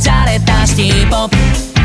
洒落たシティポップ